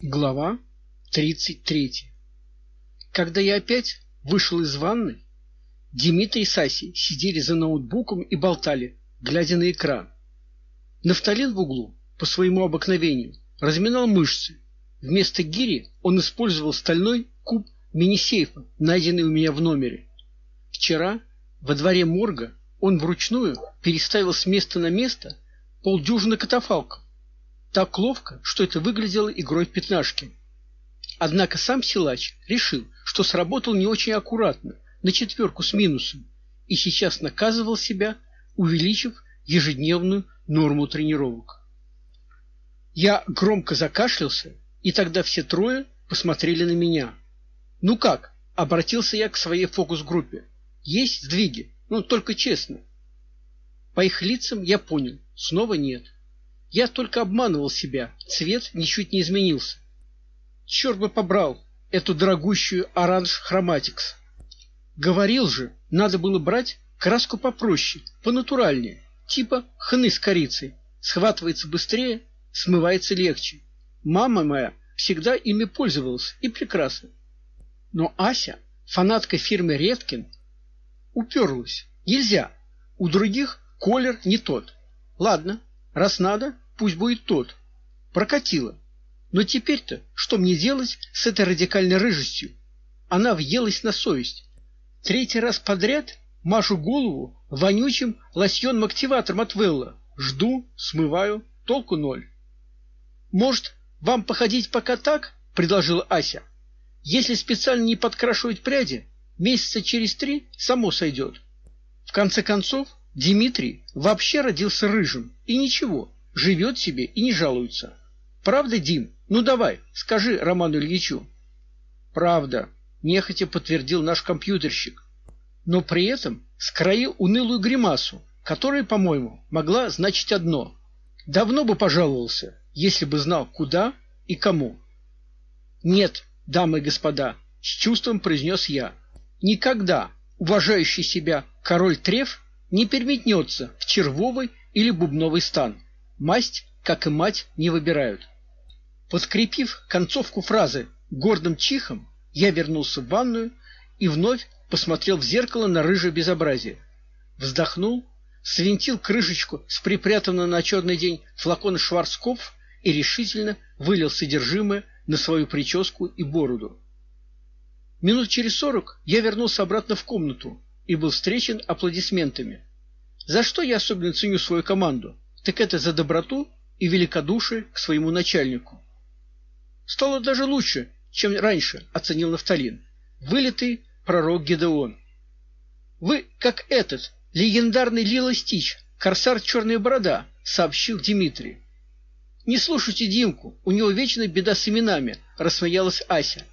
Глава 33. Когда я опять вышел из ванны, Дмитрий и Саси сидели за ноутбуком и болтали, глядя на экран. Нафталин в углу, по своему обыкновению, разминал мышцы. Вместо гири он использовал стальной куб мини-сейфа, найденный у меня в номере. Вчера во дворе морга он вручную переставил с места на место полдюжины катафалков так ловко, что это выглядело игрой в пятнашки. Однако сам силач решил, что сработал не очень аккуратно, на четверку с минусом, и сейчас наказывал себя, увеличив ежедневную норму тренировок. Я громко закашлялся, и тогда все трое посмотрели на меня. Ну как? обратился я к своей фокус-группе. Есть сдвиги, ну только честно. По их лицам я понял, снова нет. Я только обманывал себя. Цвет ничуть не изменился. Черт бы побрал эту дорогущую оранж хроматикс. Говорил же, надо было брать краску попроще, понатуральнее, типа хны с корицей. Схватывается быстрее, смывается легче. Мама моя всегда ими пользовалась и прекрасно. Но Ася, фанатка фирмы Редкин, уперлась. Нельзя. У других колер не тот. Ладно, Раз надо, пусть будет тот. Прокатило. Но теперь-то что мне делать с этой радикальной рыжестью? Она въелась на совесть. Третий раз подряд машу голову вонючим лосьоном-активатором от Велла. Жду, смываю, толку ноль. Может, вам походить пока так, предложила Ася. Если специально не подкрашивать пряди, месяца через три само сойдет. В конце концов, Дмитрий вообще родился рыжим, и ничего, живет себе и не жалуется. Правда, Дим? Ну давай, скажи Роману Ильичу. Правда, нехотя подтвердил наш компьютерщик. Но при этом скроил унылую гримасу, которая, по-моему, могла значить одно: давно бы пожаловался, если бы знал куда и кому. Нет, дамы и господа, с чувством произнес я. Никогда уважающий себя король Треф не переметнется в червовый или бубновый стан. Масть, как и мать, не выбирают. Подкрепив концовку фразы гордым чихом, я вернулся в ванную и вновь посмотрел в зеркало на рыжее безобразие. Вздохнул, свинтил крышечку с припрятанного на черный день флакона Шварцкопф и решительно вылил содержимое на свою прическу и бороду. Минут через сорок я вернулся обратно в комнату, и был встречен аплодисментами. За что я особенно ценю свою команду? Так это за доброту и великодушие к своему начальнику. Стало даже лучше, чем раньше, оценил Нафталин. Вылитый пророк Гедеон. Вы как этот легендарный Лила Стич, корсар Черная борода, сообщил Дмитрий. Не слушайте Димку, у него вечно беда с именами, рассмеялась Ася.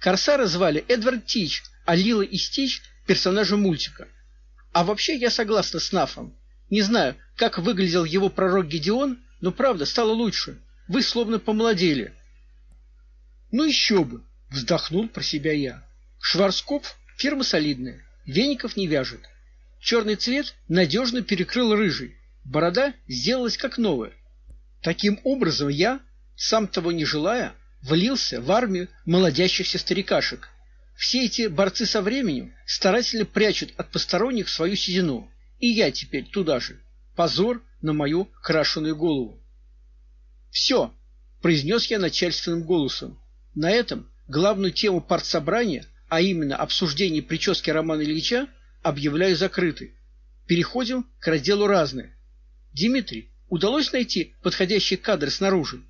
Корсара звали Эдвард Тич, а Лила и Стич персонажа мультика. А вообще я согласна с Нафом. Не знаю, как выглядел его пророк Гедеон, но правда стало лучше. Вы словно помолодели. Ну еще бы, вздохнул про себя я. Шварцкопф фирма солидная, веников не вяжет. Черный цвет надежно перекрыл рыжий. Борода сделалась как новая. Таким образом я, сам того не желая, влился в армию молодящихся старикашек. Все эти борцы со временем старательно прячут от посторонних свою седину, и я теперь туда же. Позор на мою крашеную голову. «Все!» — произнес я начальственным голосом. На этом главную тему партсобрания, а именно обсуждение прически Романа Ильича, объявляю закрытой. Переходим к разделу разные. Дмитрий, удалось найти подходящие кадры снаружи?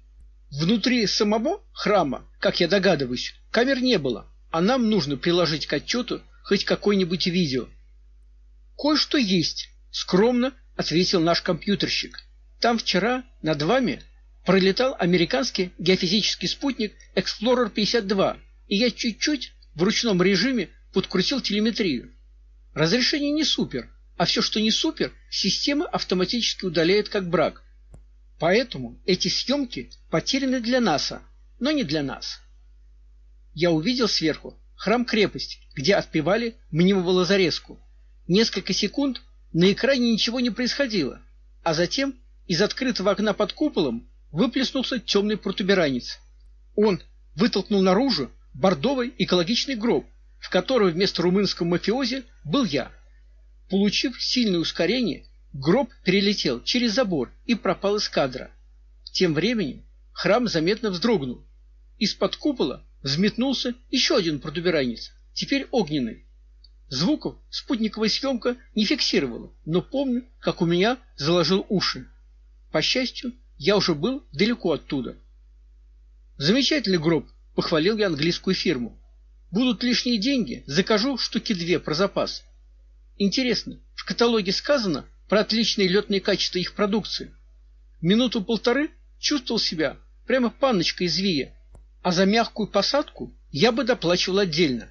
Внутри самого храма, как я догадываюсь, камер не было а нам нужно приложить к отчету хоть какое-нибудь видео. Кое-что есть, скромно ответил наш компьютерщик. Там вчера над вами пролетал американский геофизический спутник Explorer 52, и я чуть-чуть в ручном режиме подкрутил телеметрию. Разрешение не супер, а все, что не супер, система автоматически удаляет как брак. Поэтому эти съемки потеряны для НАСА, но не для нас я увидел сверху храм-крепость, где отпевали мнимого Лазареску. Несколько секунд на экране ничего не происходило, а затем из открытого окна под куполом выплеснулся темный протуберанец. Он вытолкнул наружу бордовый экологичный гроб, в котором вместо румынского мафиози был я. Получив сильное ускорение, гроб перелетел через забор и пропал из кадра. Тем временем храм заметно вздрогнул. Из-под купола взметнулся еще один протуберанец, теперь огненный. Звуков спутниковая съемка не фиксировала, но помню, как у меня заложил уши. По счастью, я уже был далеко оттуда. Замечательный гроб, похвалил я английскую фирму. Будут лишние деньги, закажу штуки две про запас. Интересно, в каталоге сказано про отличные летные качества их продукции. Минуту-полторы чувствовал себя прямо панночкой из Вия, а за мягкую посадку я бы доплачивал отдельно.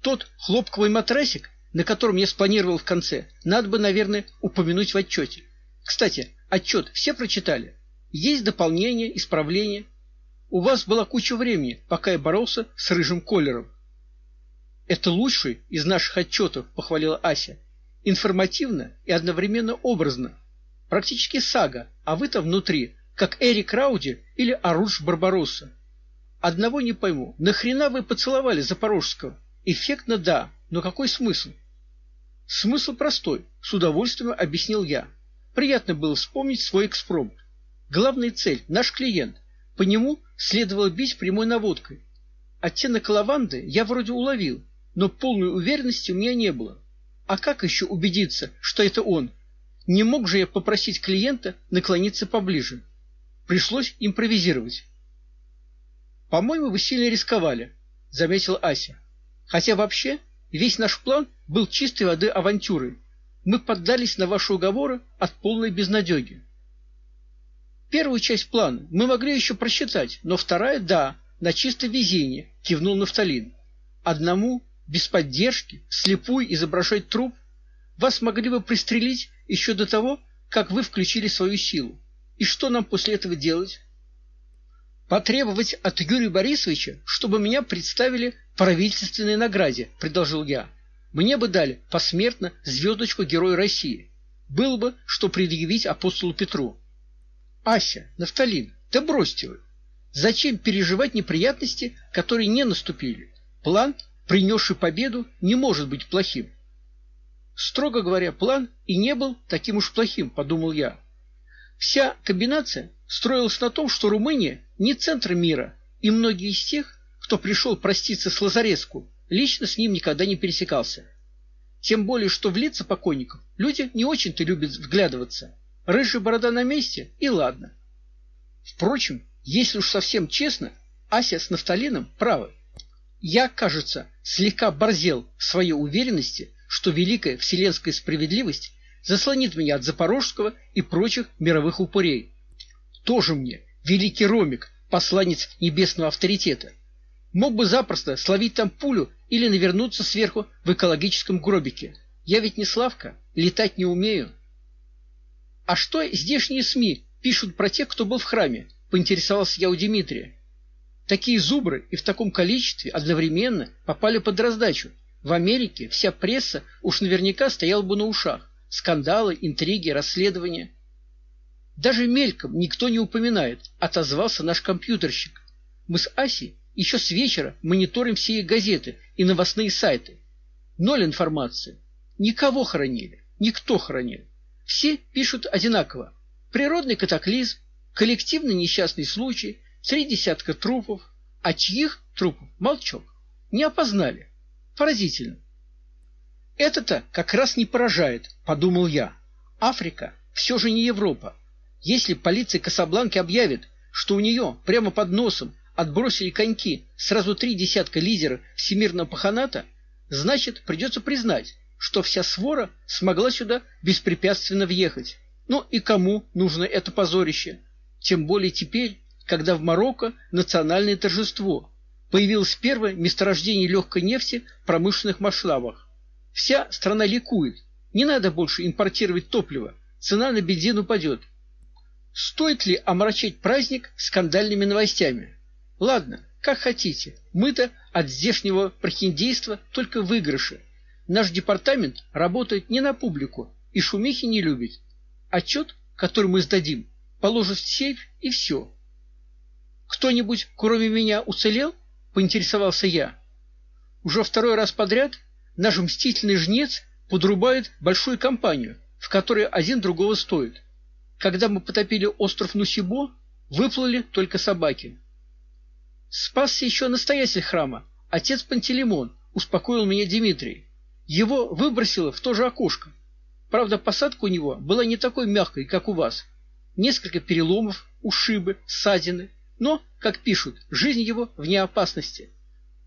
Тот хлопковый матрасик, на котором я спланировал в конце, надо бы, наверное, упомянуть в отчете. Кстати, отчет все прочитали? Есть дополнения, исправления? У вас была куча времени, пока я боролся с рыжим колером. Это лучший из наших отчетов, похвалила Ася. Информативно и одновременно образно. Практически сага, а вы-то внутри, как Эрик Рауди или Аруш Барбаросса. Одного не пойму. Нахрена вы поцеловали Запорожского? Эффектно да, но какой смысл? Смысл простой, с удовольствием объяснил я. Приятно было вспомнить свой экспромт. Главная цель наш клиент. По нему следовало бить прямой наводкой. Оттенок лаванды я вроде уловил, но полной уверенности у меня не было. А как еще убедиться, что это он? Не мог же я попросить клиента наклониться поближе. Пришлось импровизировать. По-моему, вы сильно рисковали, заметил Ася. Хотя вообще весь наш план был чистой воды авантюрой. Мы поддались на ваши уговоры от полной безнадеги. Первую часть плана мы могли еще просчитать, но вторая да, на чисто везение, кивнул Нафталин. Одному без поддержки, слепую изображать труп, вас могли бы пристрелить еще до того, как вы включили свою силу. И что нам после этого делать? Потребовать от Юрия Борисовича, чтобы меня представили правительственной награде, предложил я. Мне бы дали посмертно звездочку Героя России. Было бы что предъявить апостолу Петру. Ася, Нафталин, да бросьте вы. Зачем переживать неприятности, которые не наступили? План, принесший победу, не может быть плохим. Строго говоря, план и не был таким уж плохим, подумал я. Вся комбинация строилась на том, что Румыния не центр мира, и многие из тех, кто пришел проститься с Лазареску, лично с ним никогда не пересекался. Тем более, что в лица покойников люди не очень-то любят вглядываться. Рыжая борода на месте, и ладно. Впрочем, если уж совсем честно, Ася с Нафталином правы. Я, кажется, слегка борзел в своей уверенности, что великая вселенская справедливость заслонит меня от запорожского и прочих мировых упырей. Тоже мне великий Ромик, посланец небесного авторитета. Мог бы запросто словить там пулю или навернуться сверху в экологическом гробике. Я ведь не Славка, летать не умею. А что здешние СМИ пишут про тех, кто был в храме? поинтересовался я у Дмитрия. Такие зубры и в таком количестве одновременно попали под раздачу. В Америке вся пресса уж наверняка стояла бы на ушах. Скандалы, интриги, расследования. Даже мельком никто не упоминает, отозвался наш компьютерщик. Мы с Асей еще с вечера мониторим все газеты и новостные сайты. Ноль информации. Никого хоронили, никто хоронил. Все пишут одинаково. Природный катаклизм, коллективный несчастный случай, три десятка трупов, а чьих трупов молчок. Не опознали. Поразительно. Это-то как раз не поражает, подумал я. Африка все же не Европа. Если полиция Касабланки объявит, что у нее прямо под носом отбросили коньки сразу три десятка лидеров всемирного паханата, значит, придется признать, что вся свора смогла сюда беспрепятственно въехать. Ну и кому нужно это позорище? Тем более теперь, когда в Марокко национальное торжество. Появилось первое месторождение легкой нефти в промышленных масштабах. Вся страна ликует. Не надо больше импортировать топливо. Цена на бензин упадет. Стоит ли омрачать праздник скандальными новостями? Ладно, как хотите. Мы-то от здешнего прохиндейства только выигрыши. Наш департамент работает не на публику и шумихи не любит. Отчет, который мы сдадим, положат в сейф и все. Кто-нибудь, кроме меня, уцелел? поинтересовался я. Уже второй раз подряд наш мстительный жнец подрубает большую компанию, в которой один другого стоит. Когда мы потопили остров Нусибо, выплыли только собаки. Спасся еще настоятель храма, отец Пантелеймон, успокоил меня Дмитрий. Его выбросило в то же окошко. Правда, посадка у него была не такой мягкой, как у вас. Несколько переломов, ушибы, ссадины, но, как пишут, жизнь его вне опасности.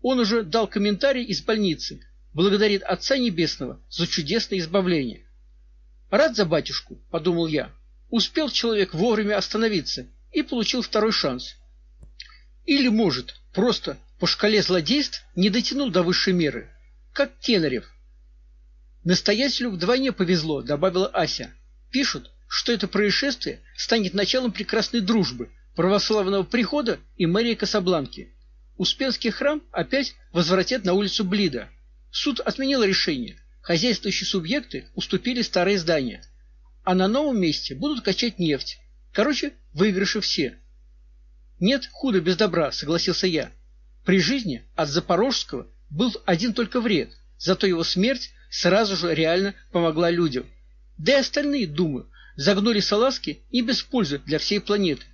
Он уже дал комментарий из больницы, благодарит Отца Небесного за чудесное избавление. Рад за батюшку, подумал я. Успел человек вовремя остановиться и получил второй шанс. Или, может, просто по шкале злодейств не дотянул до высшей меры, как Кенарев. Настоятелю вдвойне повезло, добавила Ася. Пишут, что это происшествие станет началом прекрасной дружбы православного прихода и мэрии Касабланки. Успенский храм опять возвратят на улицу Блида. Суд отменил решение. Хозяйствующие субъекты уступили старые здания, а на новом месте будут качать нефть. Короче, выигрыши все. Нет худа без добра, согласился я. При жизни от Запорожского был один только вред, зато его смерть сразу же реально помогла людям. Да и остальные, думаю, загнули салазки не без пользы для всей планеты.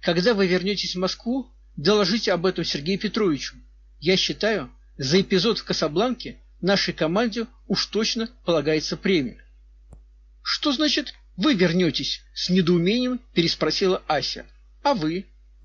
Когда вы вернетесь в Москву, доложите об этом Сергею Петровичу. Я считаю, за эпизод в Касабланке нашей команде уж точно полагается премия. Что значит вы вернетесь? с недоумением переспросила Ася. А вы?